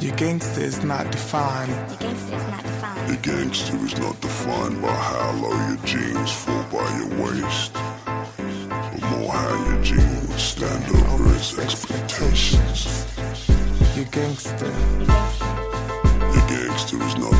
Your gangster is not defined. Your gangster is not defined. Your gangster is not defined by how low your jeans fall by your waist, but more how your jeans stand over its expectations. Your gangster. Your gangster is not